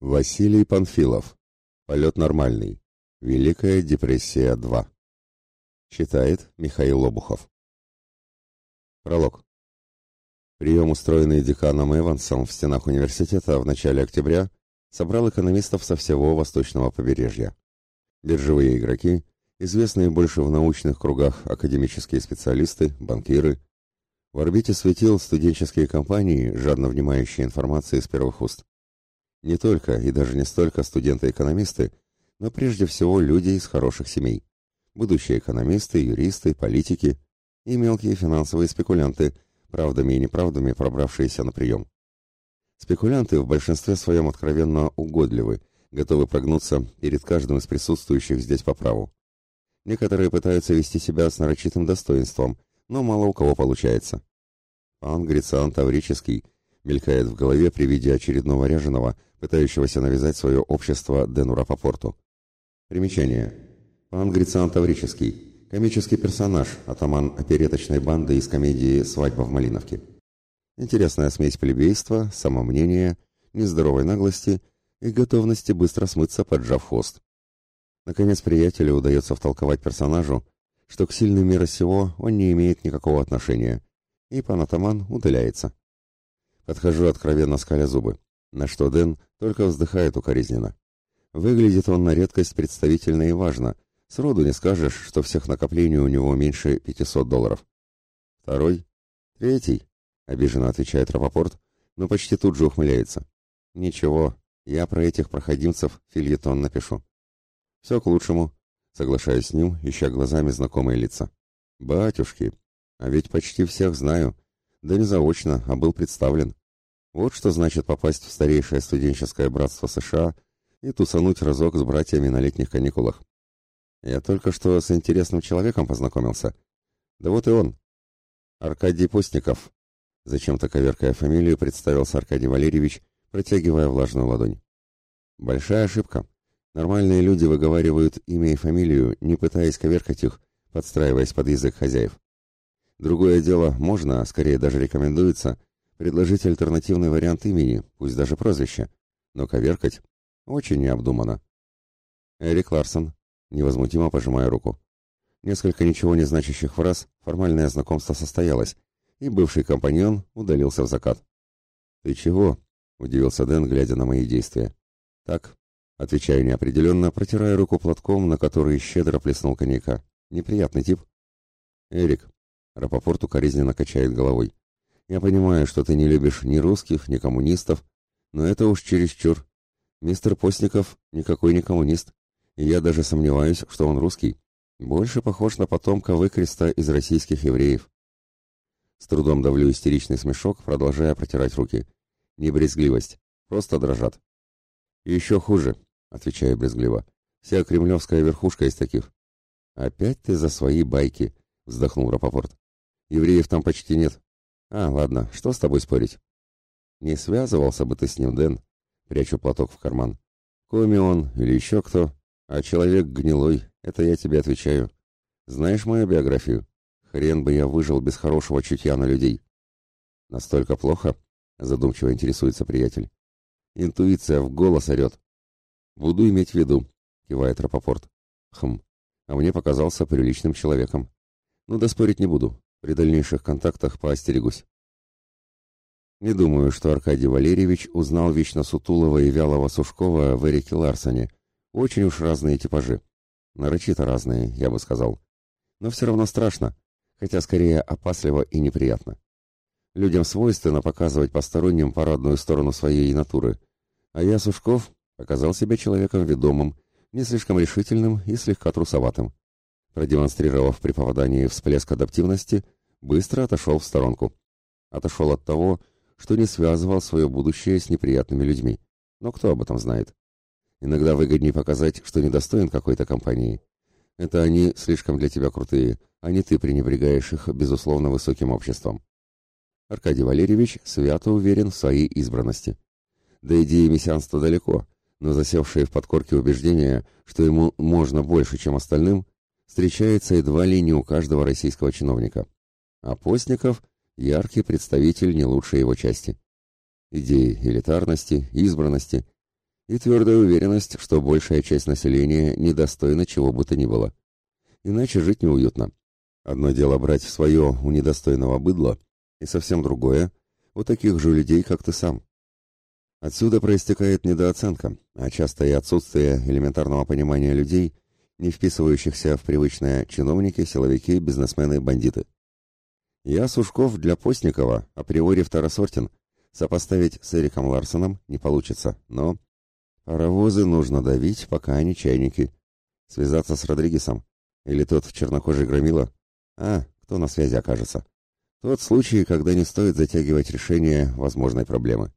Василий Панфилов. Полет нормальный. Великая депрессия 2. Читает Михаил Лобухов. Пролог. Прием, устроенный деканом Эвансом в стенах университета в начале октября, собрал экономистов со всего восточного побережья. Биржевые игроки, известные больше в научных кругах академические специалисты, банкиры. В орбите светил студенческие компании, жадно внимающие информации с первых уст. Не только и даже не столько студенты-экономисты, но прежде всего люди из хороших семей. Будущие экономисты, юристы, политики и мелкие финансовые спекулянты, правдами и неправдами пробравшиеся на прием. Спекулянты в большинстве своем откровенно угодливы, готовы прогнуться перед каждым из присутствующих здесь по праву. Некоторые пытаются вести себя с нарочитым достоинством, но мало у кого получается. Пан Грициан Таврический мелькает в голове при виде очередного ряженого, пытающегося навязать свое общество Дену Рапопорту. Примечание. Пан Грициан Таврический. Комический персонаж, атаман опереточной банды из комедии «Свадьба в Малиновке». Интересная смесь плебейства, самомнения, нездоровой наглости и готовности быстро смыться, поджав хвост. Наконец, приятелю удается втолковать персонажу, что к сильным мира сего он не имеет никакого отношения, и пан атаман удаляется. Подхожу откровенно скаля зубы, на что Дэн только вздыхает укоризненно. Выглядит он на редкость представительно и важно. Сроду не скажешь, что всех накоплений у него меньше 500 долларов. Второй? Третий? Обиженно отвечает Рапопорт, но почти тут же ухмыляется. Ничего, я про этих проходимцев фильетон напишу. Все к лучшему, соглашаюсь с ним, ища глазами знакомые лица. Батюшки, а ведь почти всех знаю. Да не заочно, а был представлен. Вот что значит попасть в старейшее студенческое братство США и тусануть разок с братьями на летних каникулах. Я только что с интересным человеком познакомился. Да вот и он. Аркадий Постников. Зачем-то коверкая фамилию, представился Аркадий Валерьевич, протягивая влажную ладонь. Большая ошибка. Нормальные люди выговаривают имя и фамилию, не пытаясь коверкать их, подстраиваясь под язык хозяев. Другое дело, можно, а скорее даже рекомендуется, предложить альтернативный вариант имени, пусть даже прозвище, но коверкать очень необдуманно. Эрик Ларсон, невозмутимо пожимая руку. Несколько ничего не значащих фраз, формальное знакомство состоялось, и бывший компаньон удалился в закат. «Ты чего?» — удивился Дэн, глядя на мои действия. «Так», — отвечаю неопределенно, протирая руку платком, на который щедро плеснул коньяка. «Неприятный тип». «Эрик», — Рапопорт укоризненно качает головой. Я понимаю, что ты не любишь ни русских, ни коммунистов, но это уж чересчур. Мистер Постников никакой не коммунист, и я даже сомневаюсь, что он русский. Больше похож на потомка выкреста из российских евреев. С трудом давлю истеричный смешок, продолжая протирать руки. Не брезгливость, просто дрожат. И еще хуже, отвечаю брезгливо. Вся кремлевская верхушка из таких. Опять ты за свои байки, вздохнул Рапопорт. Евреев там почти нет. А, ладно, что с тобой спорить? Не связывался бы ты с ним, Дэн. Прячу платок в карман. Коми он или еще кто, а человек гнилой, это я тебе отвечаю. Знаешь мою биографию? Хрен бы я выжил без хорошего чутья на людей. Настолько плохо? Задумчиво интересуется приятель. Интуиция в голос орет. Буду иметь в виду, кивает Рапопорт. Хм, а мне показался приличным человеком. Ну да спорить не буду. При дальнейших контактах поостерегусь. Не думаю, что Аркадий Валерьевич узнал вечно сутулого и вялого Сушкова в Эрике Ларсоне. Очень уж разные типажи. Нарочито разные, я бы сказал. Но все равно страшно, хотя скорее опасливо и неприятно. Людям свойственно показывать посторонним парадную сторону своей натуры. А я, Сушков, оказал себя человеком ведомым, не слишком решительным и слегка трусоватым продемонстрировав при попадании всплеск адаптивности, быстро отошел в сторонку. Отошел от того, что не связывал свое будущее с неприятными людьми. Но кто об этом знает? Иногда выгоднее показать, что недостоин какой-то компании. Это они слишком для тебя крутые, а не ты пренебрегаешь их, безусловно, высоким обществом. Аркадий Валерьевич свято уверен в своей избранности. До идеи мессианства далеко, но засевшие в подкорке убеждения, что ему можно больше, чем остальным, встречается едва ли не у каждого российского чиновника. А Постников – яркий представитель не лучшей его части. Идеи элитарности, избранности и твердая уверенность, что большая часть населения недостойна чего бы то ни было. Иначе жить неуютно. Одно дело брать свое у недостойного быдла, и совсем другое — у таких же людей, как ты сам. Отсюда проистекает недооценка, а часто и отсутствие элементарного понимания людей, не вписывающихся в привычные чиновники, силовики, бизнесмены, бандиты. Я Сушков для Постникова априори второсортен, сопоставить с Эриком Ларсоном не получится, но... Паровозы нужно давить, пока они чайники. Связаться с Родригесом? Или тот чернокожий громила? А, кто на связи окажется? Тот случай, когда не стоит затягивать решение возможной проблемы.